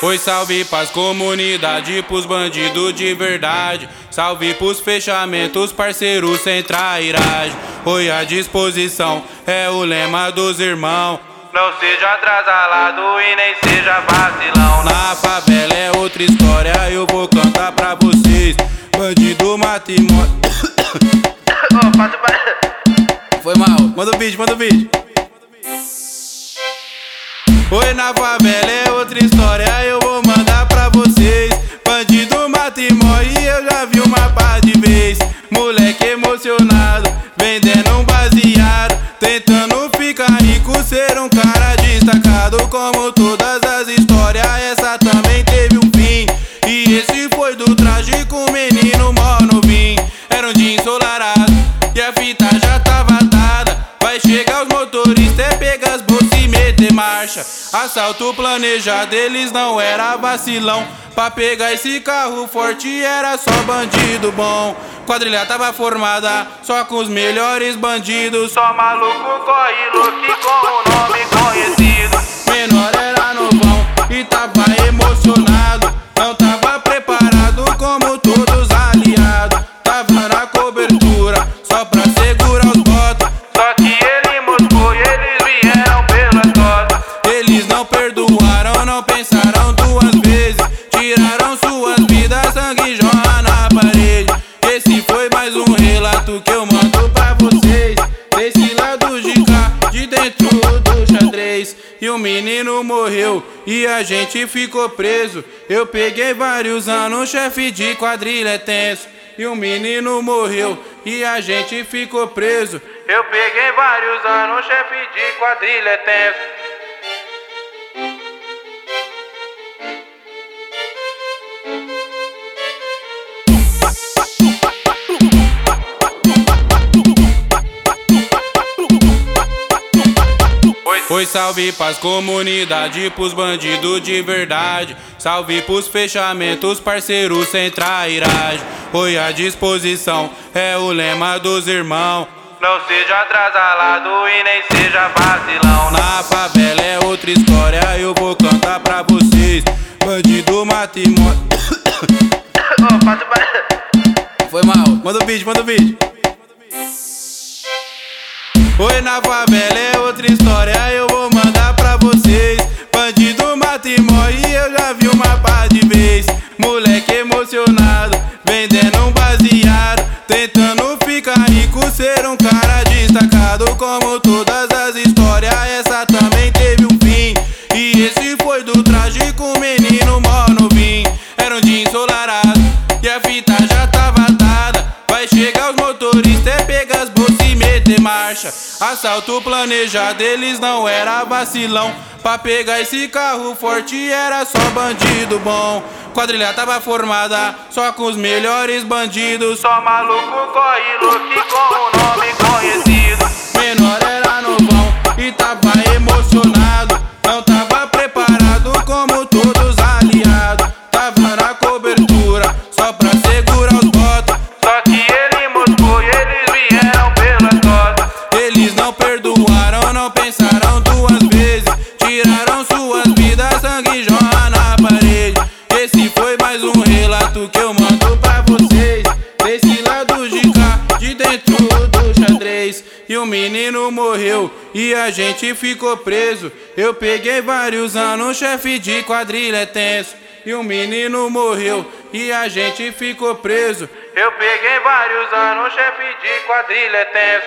Oi, salve pras comunidade, pros bandidos de verdade. Salve pros fechamentos, parceiros sem trairagem. Oi, a disposição é o lema dos irmãos. Não seja atrasalado e nem seja vacilão. Na favela é outra história, eu vou cantar pra vocês. Bandido mata e morre. Foi mal, manda o vídeo, manda o vídeo. Oi, na favela é outra história, eu vou mandar pra vocês. Bandido mata e morre, eu já vi uma par de vez. Moleque emocionado, vendendo um baseado. Tentando ficar rico, ser um cara destacado. Como todas as histórias, essa também Assalto planejado, eles não era vacilão. Pra pegar esse carro forte era só bandido bom. Quadrilha tava formada só com os melhores bandidos. Só maluco corre louco com o nome não pensaram duas vezes. Tiraram suas vidas, sangue jorra na parede. Esse foi mais um relato que eu mando pra vocês. Desse lado de cá, de dentro do xadrez. E o menino morreu e a gente ficou preso. Eu peguei vários anos, chefe de quadrilha é tenso. E o menino morreu e a gente ficou preso. Eu peguei vários anos, chefe de quadrilha é tenso. Oi, salve pras comunidade, pros bandidos de verdade. Salve pros fechamentos, parceiros sem trairagem. Oi, a disposição é o lema dos irmãos. Não seja atrasalado e nem seja vacilão. Na favela é outra história, eu vou cantar pra vocês. Bandido mata e morre. Foi mal, manda o vídeo, manda o vídeo. Oi, na favela é outra história, Assalto planejado, eles não era vacilão. Pra pegar esse carro forte era só bandido bom. Quadrilha tava formada só com os melhores bandidos. Só maluco corre louco com o nome pra vocês. Desse lado de cá, de dentro do xadrez. E o menino morreu e a gente ficou preso. Eu peguei vários anos, chefe de quadrilha é tenso. E o menino morreu e a gente ficou preso. Eu peguei vários anos, chefe de quadrilha é tenso.